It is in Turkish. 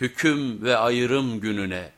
hüküm ve ayrım gününe.